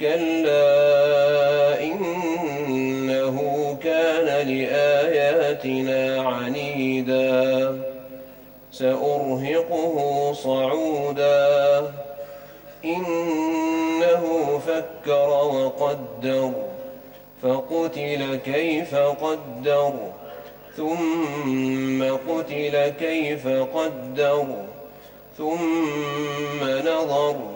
كلا إنه كان لآياتنا عنيدا سأرهقه صعودا إنه فكر وقدر فقتل كيف قدر ثم قتل كيف قدر ثم نظر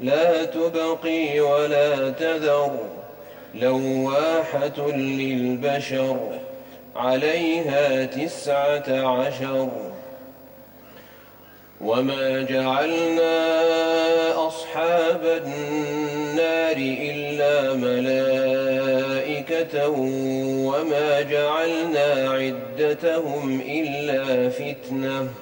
لا تبقي ولا تذر لواحة للبشر عليها تسعة عشر. وما جعلنا أصحاب النار إلا ملائكة وما جعلنا عدتهم إلا فتنةً.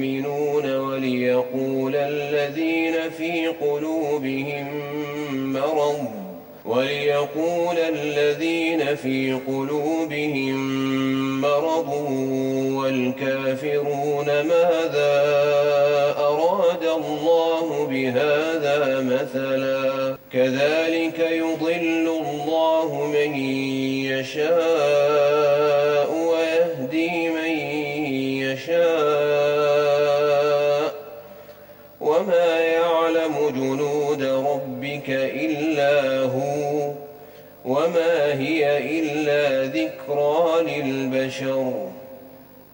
والمؤمنون وليقول الذين في قلوبهم مرض وليقول الذين في قلوبهم مرض والكافرون ماذا أراد الله بهذا مثلا؟ كذلك يضل الله من يشاء.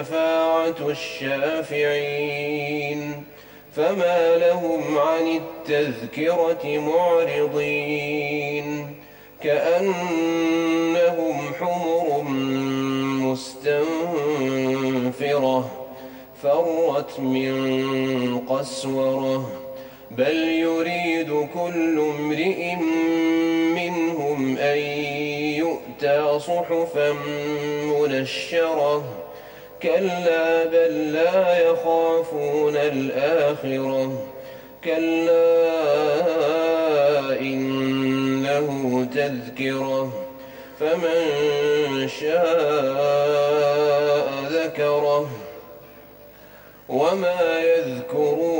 شفاعة الشافعين فما لهم عن التذكرة معرضين كأنهم حمر مستنفرة فرت من قسورة بل يريد كل امرئ منهم أن يؤتى صحفا منشرة كلا بل لا يخافون الآخرة. كلا إنه تذكرة. فمن شاء ذكره. وما يذكرون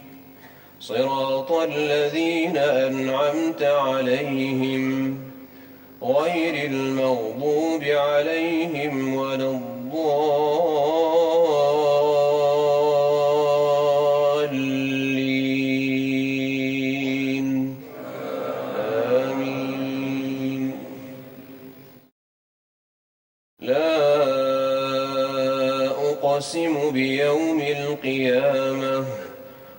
صراط الذين أنعمت عليهم غير المغضوب عليهم ولا الضالين. آمين. لا أقسم بيوم القيامة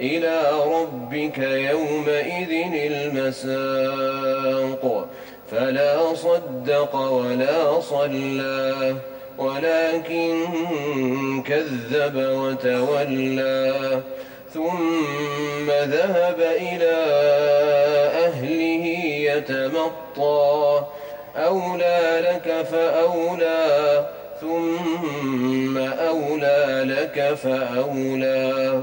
إلى ربك يومئذ المساق. فلا صدق ولا صلى ولكن كذب وتولى. ثم ذهب إلى أهله يتمطى. أولى لك فأولى ثم أولى لك فأولى.